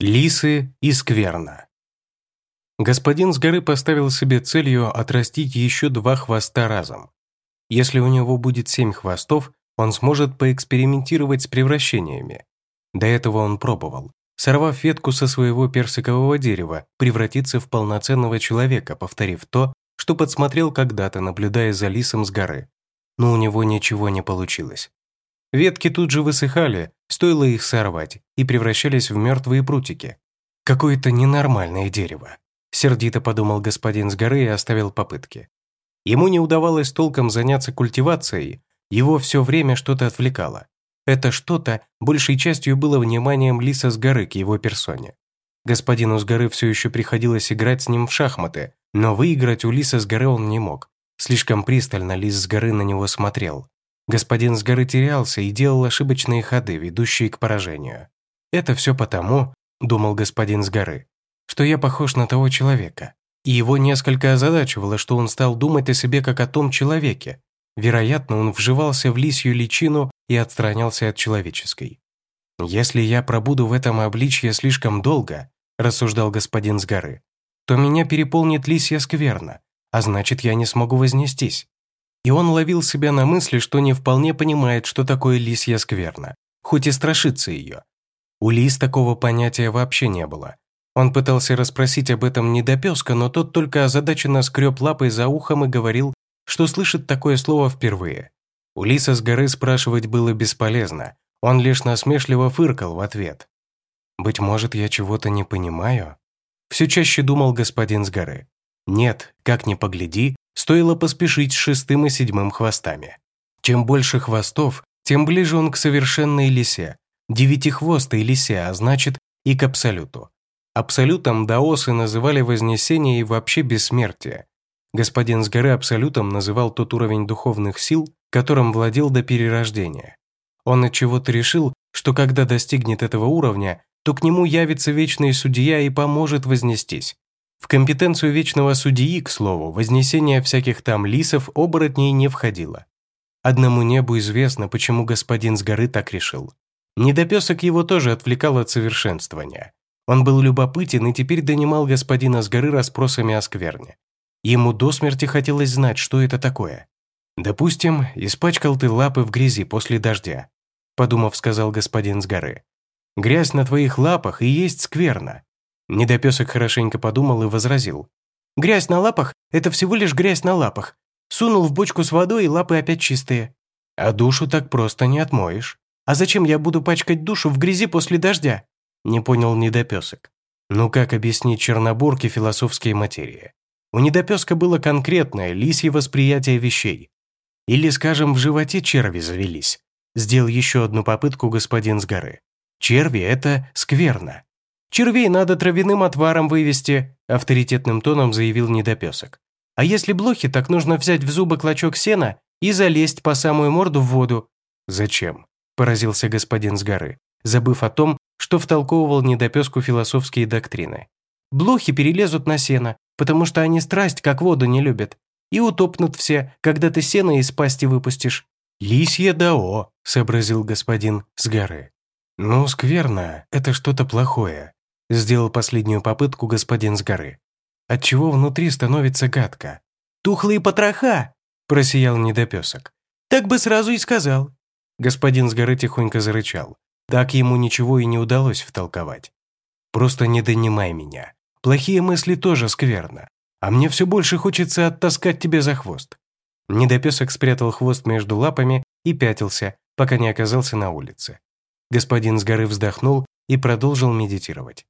Лисы и скверна. Господин с горы поставил себе целью отрастить еще два хвоста разом. Если у него будет семь хвостов, он сможет поэкспериментировать с превращениями. До этого он пробовал, сорвав ветку со своего персикового дерева, превратиться в полноценного человека, повторив то, что подсмотрел когда-то, наблюдая за лисом с горы. Но у него ничего не получилось. Ветки тут же высыхали, стоило их сорвать, и превращались в мертвые прутики. Какое-то ненормальное дерево. Сердито подумал господин с горы и оставил попытки. Ему не удавалось толком заняться культивацией, его все время что-то отвлекало. Это что-то большей частью было вниманием лиса с горы к его персоне. Господину с горы все еще приходилось играть с ним в шахматы, но выиграть у лиса с горы он не мог. Слишком пристально лис с горы на него смотрел. Господин с горы терялся и делал ошибочные ходы, ведущие к поражению. «Это все потому», — думал господин с горы, «что я похож на того человека». И его несколько озадачивало, что он стал думать о себе как о том человеке. Вероятно, он вживался в лисью личину и отстранялся от человеческой. «Если я пробуду в этом обличье слишком долго», – рассуждал господин с горы, «то меня переполнит лисья скверна, а значит, я не смогу вознестись и он ловил себя на мысли, что не вполне понимает, что такое лисья скверна, хоть и страшится ее. У лис такого понятия вообще не было. Он пытался расспросить об этом недопеска, но тот только озадаченно скреб лапой за ухом и говорил, что слышит такое слово впервые. У лиса с горы спрашивать было бесполезно, он лишь насмешливо фыркал в ответ. «Быть может, я чего-то не понимаю?» Все чаще думал господин с горы. Нет, как ни погляди, стоило поспешить с шестым и седьмым хвостами. Чем больше хвостов, тем ближе он к совершенной лисе, девятихвостой лисе, а значит и к абсолюту. Абсолютом даосы называли вознесение и вообще бессмертие. Господин с горы абсолютом называл тот уровень духовных сил, которым владел до перерождения. Он от чего-то решил, что когда достигнет этого уровня, то к нему явится вечный судья и поможет вознестись. В компетенцию вечного судьи, к слову, вознесение всяких там лисов, оборотней не входило. Одному небу известно, почему господин с горы так решил. Недопесок его тоже отвлекал от совершенствования. Он был любопытен и теперь донимал господина с горы расспросами о скверне. Ему до смерти хотелось знать, что это такое. «Допустим, испачкал ты лапы в грязи после дождя», подумав, сказал господин с горы. «Грязь на твоих лапах и есть скверна. Недопесок хорошенько подумал и возразил. «Грязь на лапах – это всего лишь грязь на лапах. Сунул в бочку с водой, и лапы опять чистые. А душу так просто не отмоешь. А зачем я буду пачкать душу в грязи после дождя?» Не понял недопесок. Ну как объяснить чернобурке философские материи? У недопеска было конкретное, лисье восприятие вещей. Или, скажем, в животе черви завелись. Сделал еще одну попытку господин с горы. Черви – это скверно. «Червей надо травяным отваром вывести», – авторитетным тоном заявил недопесок. «А если блохи, так нужно взять в зубы клочок сена и залезть по самую морду в воду». «Зачем?» – поразился господин с горы, забыв о том, что втолковывал недопеску философские доктрины. «Блохи перелезут на сено, потому что они страсть, как воду, не любят, и утопнут все, когда ты сено из пасти выпустишь». «Лисье дао», – сообразил господин с горы. «Ну, скверно, это что-то плохое. Сделал последнюю попытку господин с горы. Отчего внутри становится гадко. «Тухлые потроха!» – просиял недопесок. «Так бы сразу и сказал». Господин с горы тихонько зарычал. Так ему ничего и не удалось втолковать. «Просто не донимай меня. Плохие мысли тоже скверно. А мне все больше хочется оттаскать тебе за хвост». Недопесок спрятал хвост между лапами и пятился, пока не оказался на улице. Господин с горы вздохнул и продолжил медитировать.